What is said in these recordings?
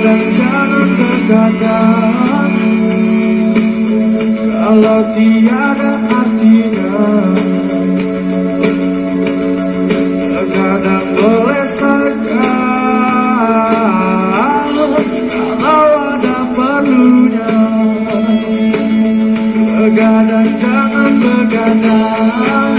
dan jangan terkadang Kalau tiada artinya. Terkadang boleh saja Kalau ada perlunya. Terkadang jangan terkadang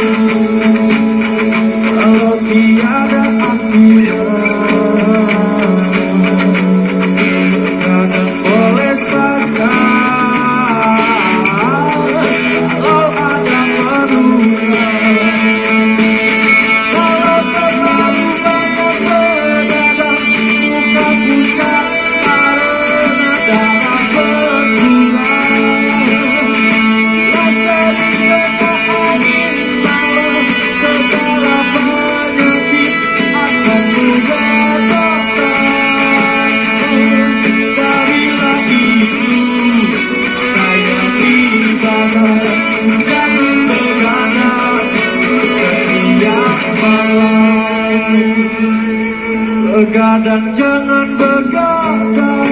dan jangan begadang.